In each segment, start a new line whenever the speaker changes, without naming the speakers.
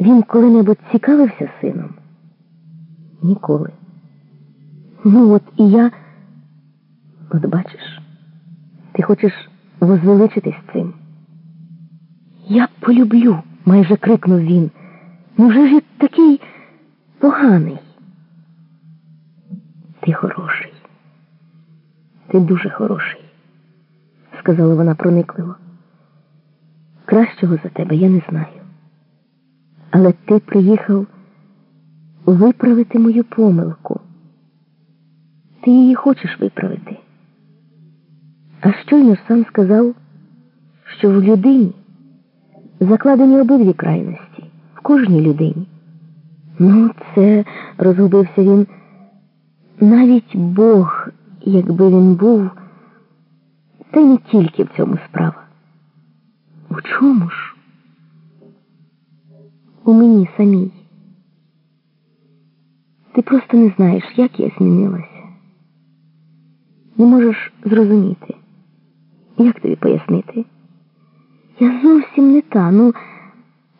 Він коли-небудь цікавився сином? Ніколи. Ну от і я. От бачиш, ти хочеш возвеличитись цим. Я полюблю, майже крикнув він. Невже ж я такий поганий? Ти хороший. Ти дуже хороший, сказала вона проникливо. Кращого за тебе я не знаю. Але ти приїхав виправити мою помилку. Ти її хочеш виправити. А щойно ж сам сказав, що в людині закладені обидві крайності, в кожній людині. Ну, це, розгубився він, навіть Бог, якби він був, та не тільки в цьому справа. У чому ж? Самій. Ти просто не знаєш, як я змінилася. Не можеш зрозуміти. Як тобі пояснити? Я зовсім не та. Ну,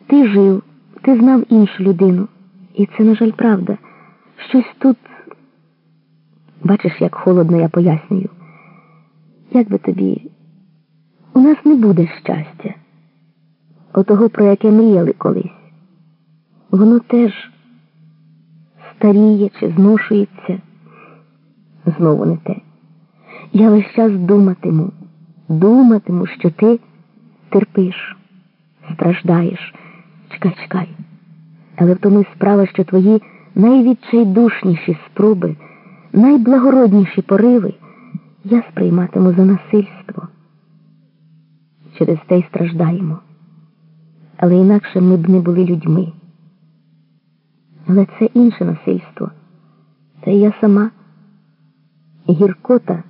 ти жив, ти знав іншу людину. І це, на жаль, правда. Щось тут. Бачиш, як холодно я пояснюю. Як би тобі, у нас не буде щастя, отого, про яке мріяли колись. Воно теж старіє чи зношується. Знову не те. Я весь час думатиму, думатиму, що ти терпиш, страждаєш. Чекай, чекай. Але в тому й справа, що твої найвідчайдушніші спроби, найблагородніші пориви я сприйматиму за насильство. Через те й страждаємо. Але інакше ми б не були людьми. Але це інше насильство. Це я сама гіркота,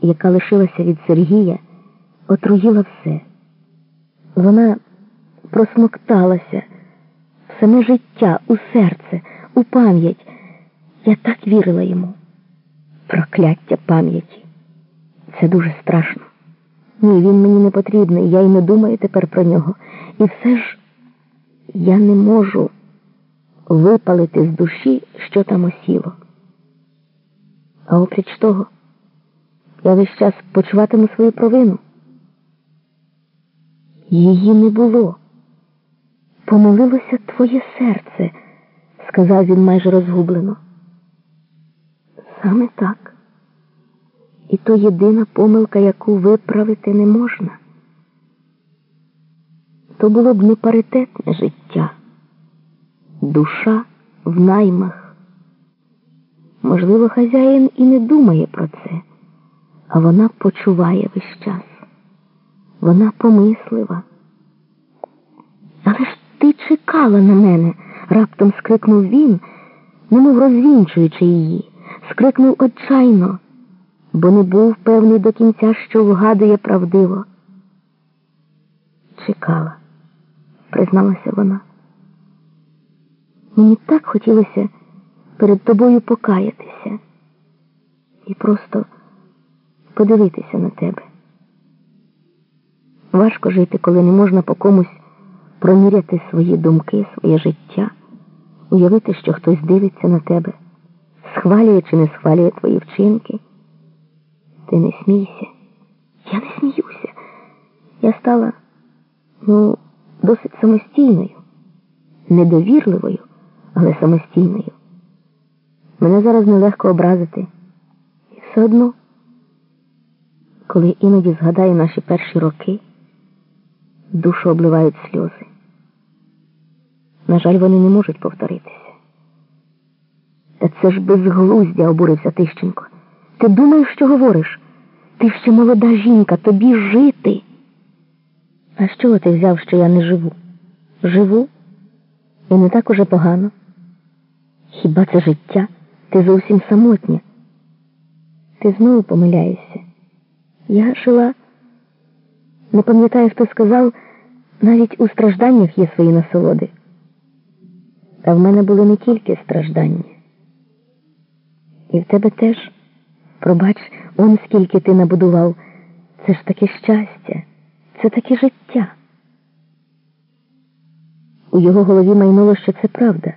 яка лишилася від Сергія, отруїла все. Вона просмокталася в саме життя, у серце, у пам'ять. Я так вірила йому. Прокляття пам'яті. Це дуже страшно. Ні, він мені не потрібний, я й не думаю тепер про нього. І все ж я не можу випалити з душі, що там осіло. А опріч того, я весь час почуватиму свою провину. Її не було. Помилилося твоє серце, сказав він майже розгублено. Саме так. І то єдина помилка, яку виправити не можна. То було б непаритетне життя, душа в наймах. Можливо, хазяїн і не думає про це, а вона почуває весь час. Вона помислива. Але ж ти чекала на мене, раптом скрикнув він, немов розвінчуючи її, скрикнув отчайно, бо не був певний до кінця, що вгадує правдиво. Чекала, призналася вона. Мені так хотілося перед тобою покаятися і просто подивитися на тебе. Важко жити, коли не можна по комусь проміряти свої думки, своє життя, уявити, що хтось дивиться на тебе, схвалює чи не схвалює твої вчинки. Ти не смійся. Я не сміюся. Я стала, ну, досить самостійною, недовірливою, але самостійною. Мене зараз нелегко образити. І все одно, коли іноді згадаю наші перші роки, душу обливають сльози. На жаль, вони не можуть повторитися. Та це ж безглуздя, обурився Тищенко. Ти думаєш, що говориш? Ти ще молода жінка, тобі жити. А з чого ти взяв, що я не живу? Живу? І не так уже погано. Хіба це життя? Ти зовсім самотня. Ти знову помиляєшся. Я жила, не пам'ятаю, хто сказав, навіть у стражданнях є свої насолоди. Та в мене були не тільки страждання. І в тебе теж, пробач, он скільки ти набудував. Це ж таке щастя, це таке життя. У його голові майнуло, що це правда.